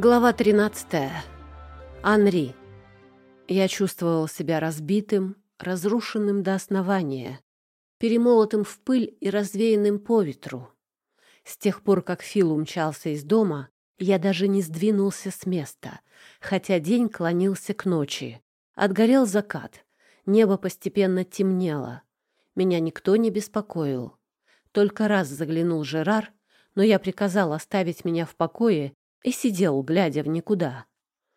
Глава 13. Анри. Я чувствовал себя разбитым, разрушенным до основания, перемолотым в пыль и развеянным по ветру. С тех пор, как Фил умчался из дома, я даже не сдвинулся с места, хотя день клонился к ночи. Отгорел закат, небо постепенно темнело. Меня никто не беспокоил. Только раз заглянул Жерар, но я приказал оставить меня в покое и сидел, глядя в никуда,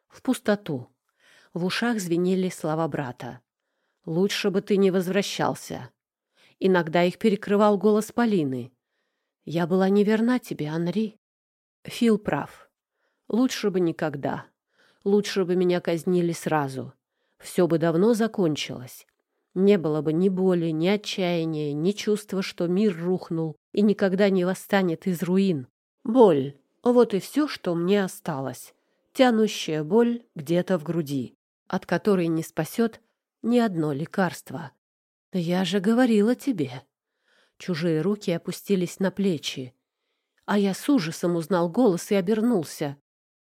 в пустоту. В ушах звенели слова брата. «Лучше бы ты не возвращался». Иногда их перекрывал голос Полины. «Я была неверна тебе, Анри». Фил прав. Лучше бы никогда. Лучше бы меня казнили сразу. Все бы давно закончилось. Не было бы ни боли, ни отчаяния, ни чувства, что мир рухнул и никогда не восстанет из руин. Боль вот и все, что мне осталось. Тянущая боль где-то в груди, от которой не спасет ни одно лекарство. Я же говорила тебе. Чужие руки опустились на плечи, а я с ужасом узнал голос и обернулся,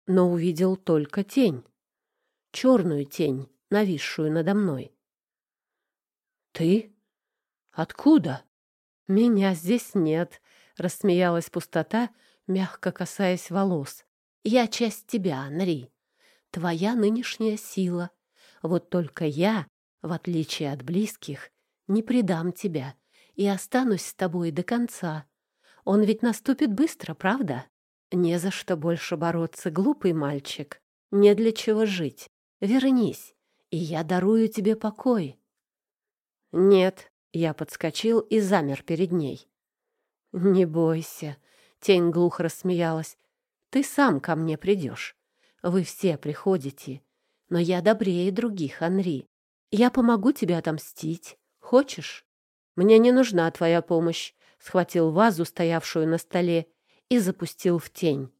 но увидел только тень. Черную тень, нависшую надо мной. «Ты? Откуда?» «Меня здесь нет», — рассмеялась пустота, мягко касаясь волос. «Я часть тебя, Анри. Твоя нынешняя сила. Вот только я, в отличие от близких, не предам тебя и останусь с тобой до конца. Он ведь наступит быстро, правда? Не за что больше бороться, глупый мальчик. Не для чего жить. Вернись, и я дарую тебе покой». «Нет», — я подскочил и замер перед ней. «Не бойся», Тень глухо рассмеялась. «Ты сам ко мне придешь. Вы все приходите. Но я добрее других, Анри. Я помогу тебе отомстить. Хочешь?» «Мне не нужна твоя помощь», — схватил вазу, стоявшую на столе, и запустил в тень.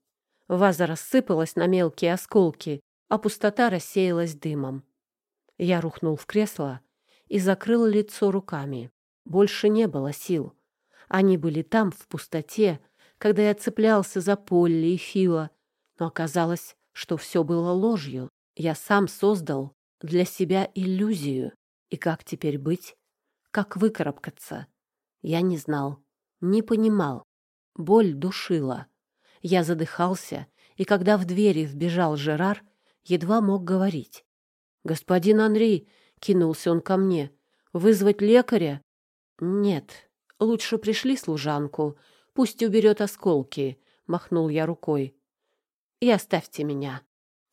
Ваза рассыпалась на мелкие осколки, а пустота рассеялась дымом. Я рухнул в кресло и закрыл лицо руками. Больше не было сил. Они были там, в пустоте, когда я цеплялся за Полли и Фила, но оказалось, что все было ложью. Я сам создал для себя иллюзию. И как теперь быть? Как выкарабкаться? Я не знал, не понимал. Боль душила. Я задыхался, и когда в двери вбежал Жерар, едва мог говорить. «Господин Анри!» — кинулся он ко мне. «Вызвать лекаря?» «Нет, лучше пришли служанку», Пусть уберет осколки, — махнул я рукой. И оставьте меня.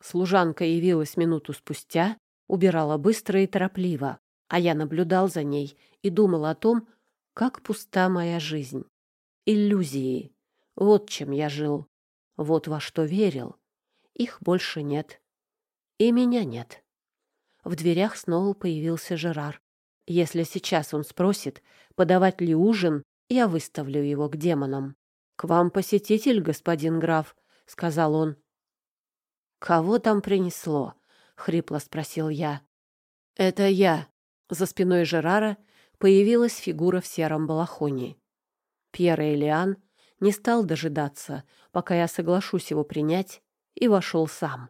Служанка явилась минуту спустя, убирала быстро и торопливо, а я наблюдал за ней и думал о том, как пуста моя жизнь. Иллюзии. Вот чем я жил. Вот во что верил. Их больше нет. И меня нет. В дверях снова появился Жерар. Если сейчас он спросит, подавать ли ужин, я выставлю его к демонам. — К вам посетитель, господин граф, — сказал он. — Кого там принесло? — хрипло спросил я. — Это я. За спиной Жерара появилась фигура в сером балахоне. Пьер Элиан не стал дожидаться, пока я соглашусь его принять, и вошел сам.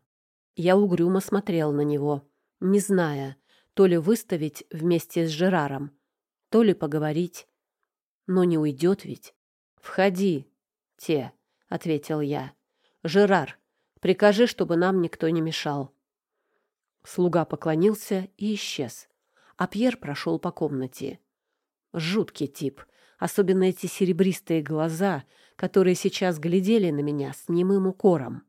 Я угрюмо смотрел на него, не зная, то ли выставить вместе с Жераром, то ли поговорить. Но не уйдет ведь. Входи, те, — ответил я. Жерар, прикажи, чтобы нам никто не мешал. Слуга поклонился и исчез, а Пьер прошел по комнате. Жуткий тип, особенно эти серебристые глаза, которые сейчас глядели на меня с немым укором.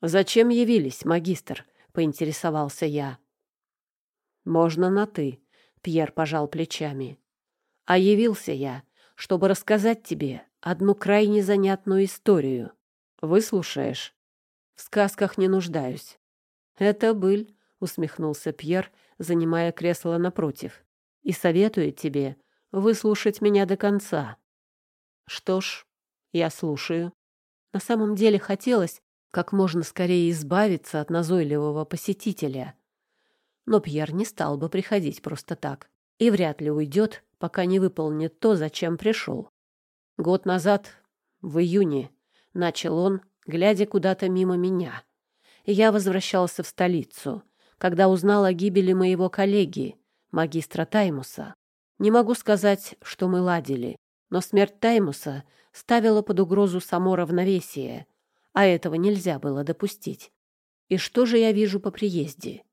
«Зачем явились, магистр?» — поинтересовался я. «Можно на «ты», — Пьер пожал плечами. «А явился я, чтобы рассказать тебе одну крайне занятную историю. Выслушаешь? В сказках не нуждаюсь. Это быль, усмехнулся Пьер, занимая кресло напротив. И советую тебе выслушать меня до конца. Что ж, я слушаю. На самом деле хотелось как можно скорее избавиться от назойливого посетителя. Но Пьер не стал бы приходить просто так и вряд ли уйдет, пока не выполнит то, зачем пришел. Год назад, в июне, начал он, глядя куда-то мимо меня. я возвращался в столицу, когда узнал о гибели моего коллеги, магистра Таймуса. Не могу сказать, что мы ладили, но смерть Таймуса ставила под угрозу само равновесие, а этого нельзя было допустить. И что же я вижу по приезде?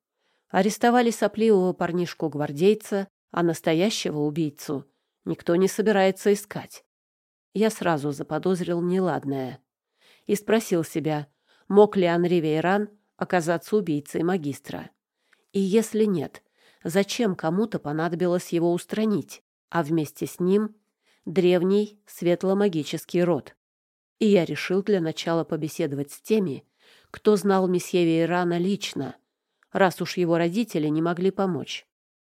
Арестовали сопливого парнишку-гвардейца, а настоящего убийцу никто не собирается искать. Я сразу заподозрил неладное и спросил себя, мог ли Анри Вейран оказаться убийцей магистра. И если нет, зачем кому-то понадобилось его устранить, а вместе с ним древний светломагический род? И я решил для начала побеседовать с теми, кто знал месье Вейрана лично, раз уж его родители не могли помочь.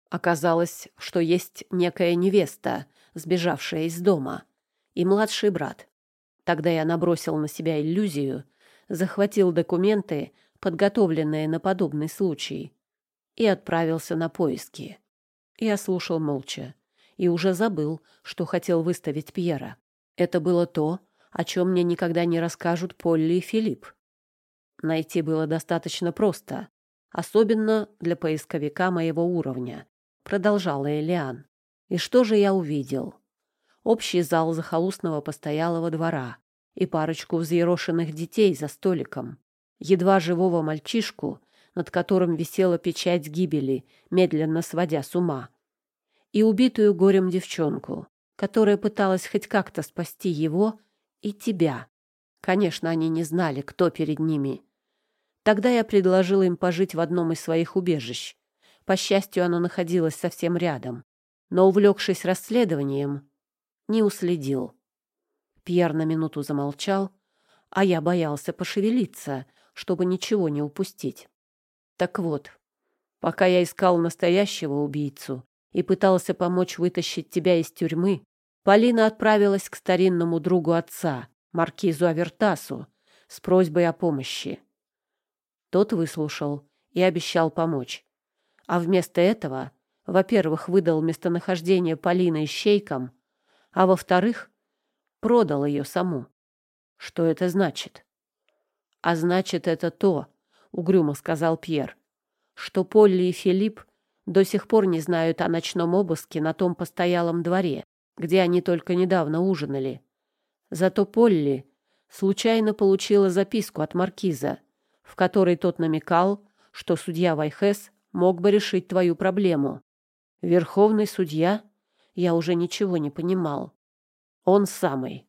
Оказалось, что есть некая невеста, сбежавшая из дома, и младший брат. Тогда я набросил на себя иллюзию, захватил документы, подготовленные на подобный случай, и отправился на поиски. Я слушал молча и уже забыл, что хотел выставить Пьера. Это было то, о чем мне никогда не расскажут Полли и Филипп. Найти было достаточно просто, особенно для поисковика моего уровня, продолжала Элиан. И что же я увидел? Общий зал захолустного постоялого двора и парочку взъерошенных детей за столиком, едва живого мальчишку, над которым висела печать гибели, медленно сводя с ума, и убитую горем девчонку, которая пыталась хоть как-то спасти его и тебя. Конечно, они не знали, кто перед ними. Тогда я предложил им пожить в одном из своих убежищ. По счастью, оно находилось совсем рядом. Но, увлекшись расследованием, не уследил. Пьер на минуту замолчал, а я боялся пошевелиться, чтобы ничего не упустить. Так вот, пока я искал настоящего убийцу и пытался помочь вытащить тебя из тюрьмы, Полина отправилась к старинному другу отца, маркизу Авертасу, с просьбой о помощи. Тот выслушал и обещал помочь. А вместо этого, во-первых, выдал местонахождение Полины ищейкам, а во-вторых, продал ее саму. Что это значит? А значит, это то, — угрюмо сказал Пьер, — что Полли и Филипп до сих пор не знают о ночном обыске на том постоялом дворе, где они только недавно ужинали. Зато Полли случайно получила записку от маркиза, в которой тот намекал, что судья Вайхес мог бы решить твою проблему. Верховный судья? Я уже ничего не понимал. Он самый.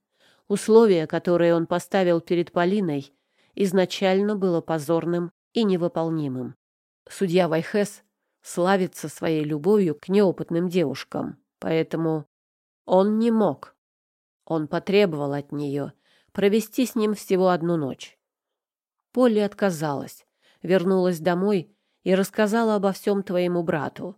Условие, которое он поставил перед Полиной, изначально было позорным и невыполнимым. Судья Вайхес славится своей любовью к неопытным девушкам, поэтому он не мог. Он потребовал от нее провести с ним всего одну ночь. Полли отказалась, вернулась домой и рассказала обо всем твоему брату.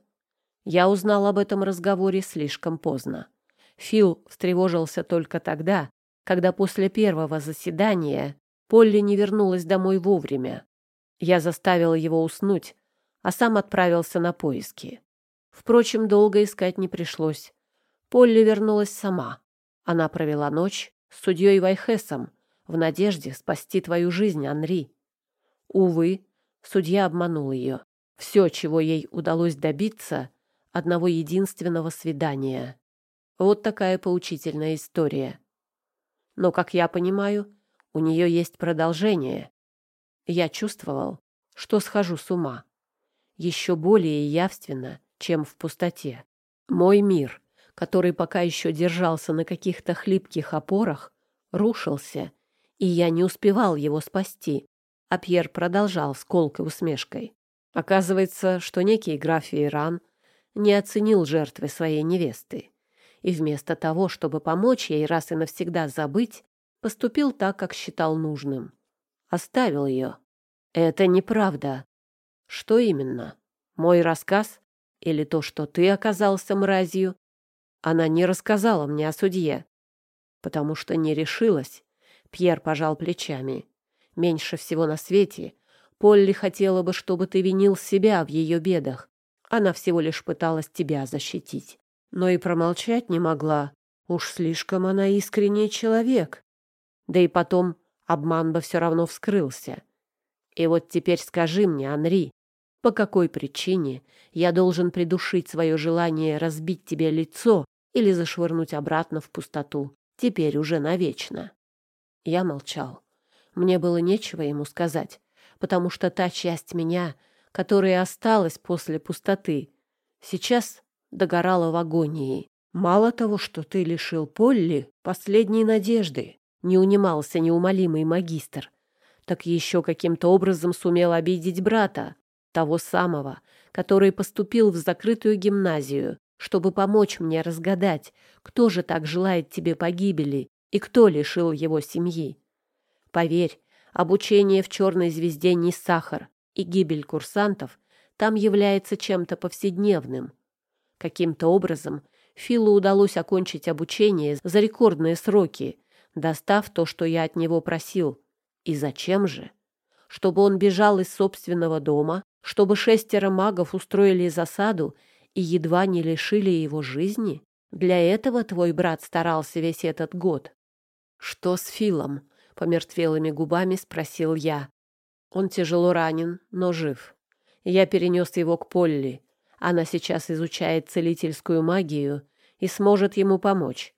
Я узнал об этом разговоре слишком поздно. Фил встревожился только тогда, когда после первого заседания Полли не вернулась домой вовремя. Я заставил его уснуть, а сам отправился на поиски. Впрочем, долго искать не пришлось. Полли вернулась сама. Она провела ночь с судьей Вайхесом, в надежде спасти твою жизнь, Анри. Увы, судья обманул ее. Все, чего ей удалось добиться, одного единственного свидания. Вот такая поучительная история. Но, как я понимаю, у нее есть продолжение. Я чувствовал, что схожу с ума. Еще более явственно, чем в пустоте. Мой мир, который пока еще держался на каких-то хлипких опорах, рушился и я не успевал его спасти. А Пьер продолжал с колкой усмешкой. Оказывается, что некий граф Иран не оценил жертвы своей невесты. И вместо того, чтобы помочь ей раз и навсегда забыть, поступил так, как считал нужным. Оставил ее. Это неправда. Что именно? Мой рассказ? Или то, что ты оказался мразью? Она не рассказала мне о судье, потому что не решилась Пьер пожал плечами. Меньше всего на свете Полли хотела бы, чтобы ты винил себя в ее бедах. Она всего лишь пыталась тебя защитить. Но и промолчать не могла. Уж слишком она искренний человек. Да и потом обман бы все равно вскрылся. И вот теперь скажи мне, Анри, по какой причине я должен придушить свое желание разбить тебе лицо или зашвырнуть обратно в пустоту, теперь уже навечно?» Я молчал. Мне было нечего ему сказать, потому что та часть меня, которая осталась после пустоты, сейчас догорала в агонии. Мало того, что ты лишил Полли последней надежды, не унимался неумолимый магистр, так еще каким-то образом сумел обидеть брата, того самого, который поступил в закрытую гимназию, чтобы помочь мне разгадать, кто же так желает тебе погибели и кто лишил его семьи. Поверь, обучение в «Черной звезде» не сахар, и гибель курсантов там является чем-то повседневным. Каким-то образом Филу удалось окончить обучение за рекордные сроки, достав то, что я от него просил. И зачем же? Чтобы он бежал из собственного дома, чтобы шестеро магов устроили засаду и едва не лишили его жизни? Для этого твой брат старался весь этот год. Что с Филом? Помертвелыми губами спросил я. Он тяжело ранен, но жив. Я перенес его к Полли. Она сейчас изучает целительскую магию и сможет ему помочь.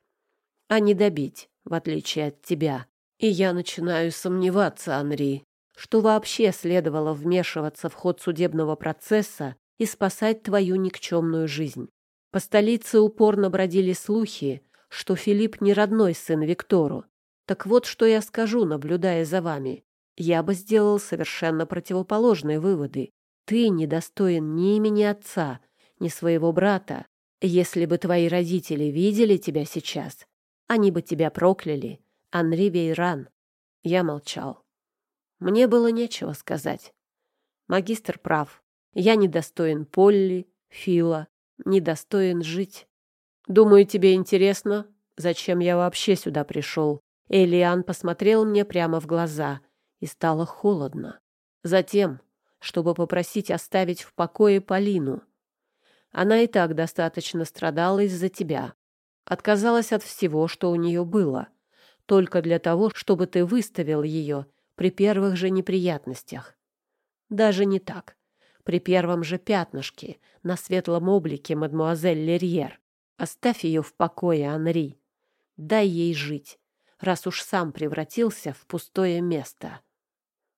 А не добить, в отличие от тебя. И я начинаю сомневаться, Анри, что вообще следовало вмешиваться в ход судебного процесса и спасать твою никчемную жизнь. По столице упорно бродили слухи, что Филипп не родной сын Виктору. Так вот, что я скажу, наблюдая за вами. Я бы сделал совершенно противоположные выводы. Ты недостоин ни имени отца, ни своего брата. Если бы твои родители видели тебя сейчас, они бы тебя прокляли. Анри Вейран. Я молчал. Мне было нечего сказать. Магистр прав. Я недостоин Полли, Фила, недостоин жить. Думаю, тебе интересно, зачем я вообще сюда пришел. Элиан посмотрел мне прямо в глаза, и стало холодно. Затем, чтобы попросить оставить в покое Полину. Она и так достаточно страдала из-за тебя. Отказалась от всего, что у нее было, только для того, чтобы ты выставил ее при первых же неприятностях. Даже не так. При первом же пятнышке на светлом облике мадмуазель Лерьер. Оставь ее в покое, Анри. Дай ей жить, раз уж сам превратился в пустое место.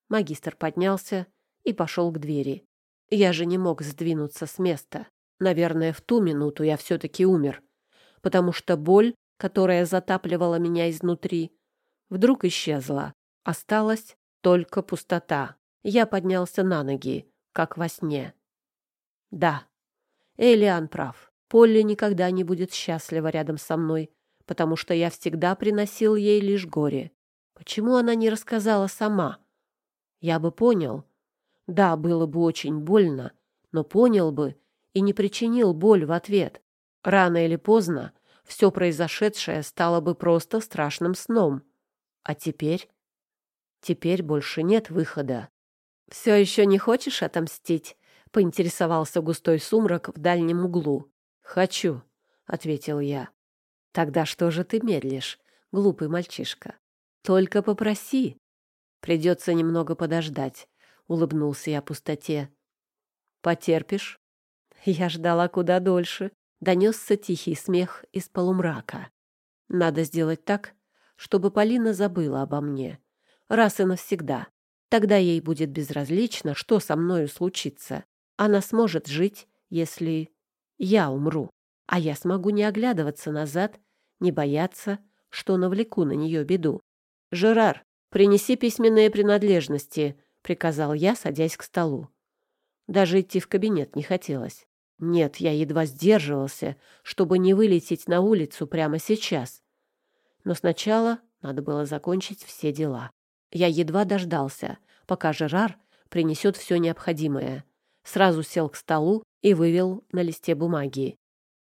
Магистр поднялся и пошел к двери. Я же не мог сдвинуться с места. Наверное, в ту минуту я все-таки умер, потому что боль, которая затапливала меня изнутри, вдруг исчезла. Осталась только пустота. Я поднялся на ноги, как во сне. Да, Элиан прав. Полли никогда не будет счастлива рядом со мной, потому что я всегда приносил ей лишь горе. Почему она не рассказала сама? Я бы понял. Да, было бы очень больно, но понял бы и не причинил боль в ответ. Рано или поздно все произошедшее стало бы просто страшным сном. А теперь Теперь больше нет выхода. «Все еще не хочешь отомстить?» — поинтересовался густой сумрак в дальнем углу. «Хочу», — ответил я. «Тогда что же ты медлишь, глупый мальчишка? Только попроси». «Придется немного подождать», — улыбнулся я пустоте. «Потерпишь?» Я ждала куда дольше. Донесся тихий смех из полумрака. «Надо сделать так, чтобы Полина забыла обо мне раз и навсегда. Тогда ей будет безразлично, что со мною случится. Она сможет жить, если я умру. А я смогу не оглядываться назад, не бояться, что навлеку на нее беду. «Жерар, принеси письменные принадлежности», — приказал я, садясь к столу. Даже идти в кабинет не хотелось. Нет, я едва сдерживался, чтобы не вылететь на улицу прямо сейчас. Но сначала надо было закончить все дела. Я едва дождался, пока Жерар принесет все необходимое. Сразу сел к столу и вывел на листе бумаги.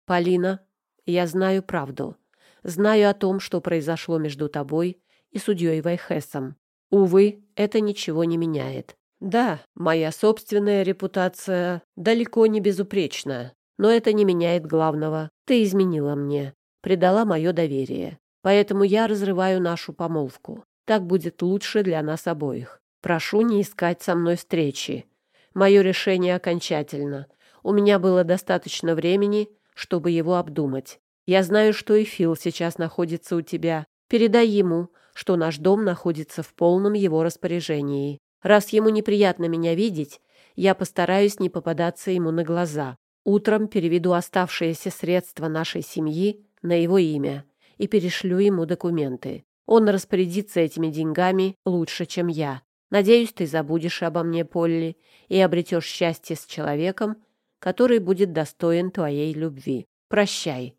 «Полина, я знаю правду. Знаю о том, что произошло между тобой и судьей Вайхесом. Увы, это ничего не меняет. Да, моя собственная репутация далеко не безупречна, но это не меняет главного. Ты изменила мне, предала мое доверие. Поэтому я разрываю нашу помолвку. Так будет лучше для нас обоих. Прошу не искать со мной встречи. Мое решение окончательно. У меня было достаточно времени, чтобы его обдумать. Я знаю, что и Фил сейчас находится у тебя. Передай ему, что наш дом находится в полном его распоряжении. Раз ему неприятно меня видеть, я постараюсь не попадаться ему на глаза. Утром переведу оставшиеся средства нашей семьи на его имя и перешлю ему документы. Он распорядится этими деньгами лучше, чем я. Надеюсь, ты забудешь обо мне, Полли, и обретешь счастье с человеком, который будет достоин твоей любви. Прощай.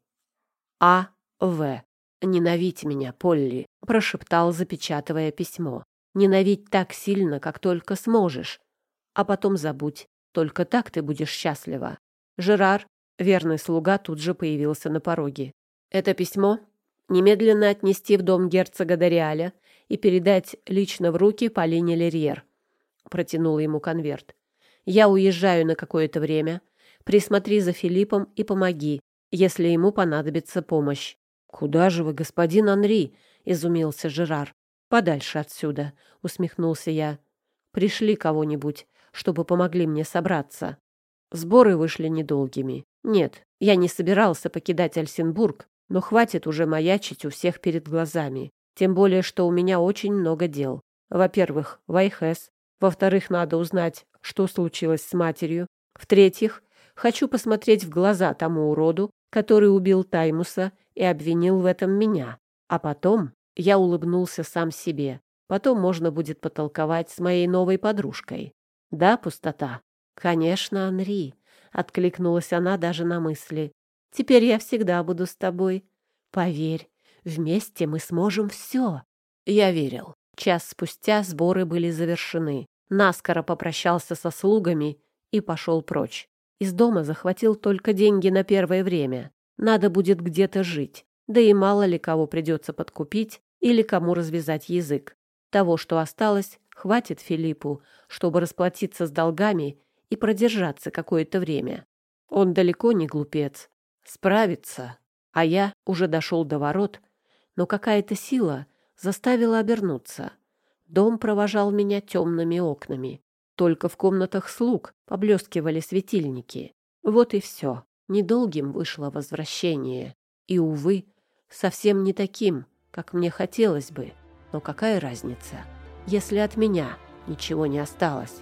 А. В. «Ненавидь меня, Полли», — прошептал, запечатывая письмо. «Ненавидь так сильно, как только сможешь. А потом забудь. Только так ты будешь счастлива». Жерар, верный слуга, тут же появился на пороге. «Это письмо немедленно отнести в дом герцога Дориаля и передать лично в руки Полине Лерьер», — протянул ему конверт. «Я уезжаю на какое-то время. Присмотри за Филиппом и помоги, если ему понадобится помощь. «Куда же вы, господин Анри?» — изумился Жерар. «Подальше отсюда», — усмехнулся я. «Пришли кого-нибудь, чтобы помогли мне собраться». Сборы вышли недолгими. Нет, я не собирался покидать Альсенбург, но хватит уже маячить у всех перед глазами. Тем более, что у меня очень много дел. Во-первых, Вайхес. Во-вторых, надо узнать, что случилось с матерью. В-третьих, хочу посмотреть в глаза тому уроду, который убил Таймуса и обвинил в этом меня. А потом я улыбнулся сам себе. Потом можно будет потолковать с моей новой подружкой. Да, пустота? Конечно, Анри. Откликнулась она даже на мысли. Теперь я всегда буду с тобой. Поверь, вместе мы сможем все. Я верил. Час спустя сборы были завершены. Наскоро попрощался со слугами и пошел прочь. Из дома захватил только деньги на первое время. Надо будет где-то жить, да и мало ли кого придется подкупить или кому развязать язык. Того, что осталось, хватит Филиппу, чтобы расплатиться с долгами и продержаться какое-то время. Он далеко не глупец. Справится. А я уже дошел до ворот, но какая-то сила заставила обернуться. Дом провожал меня темными окнами. Только в комнатах слуг поблескивали светильники. Вот и все. Недолгим вышло возвращение. И, увы, совсем не таким, как мне хотелось бы. Но какая разница, если от меня ничего не осталось?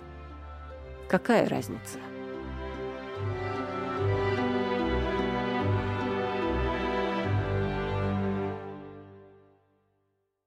Какая разница?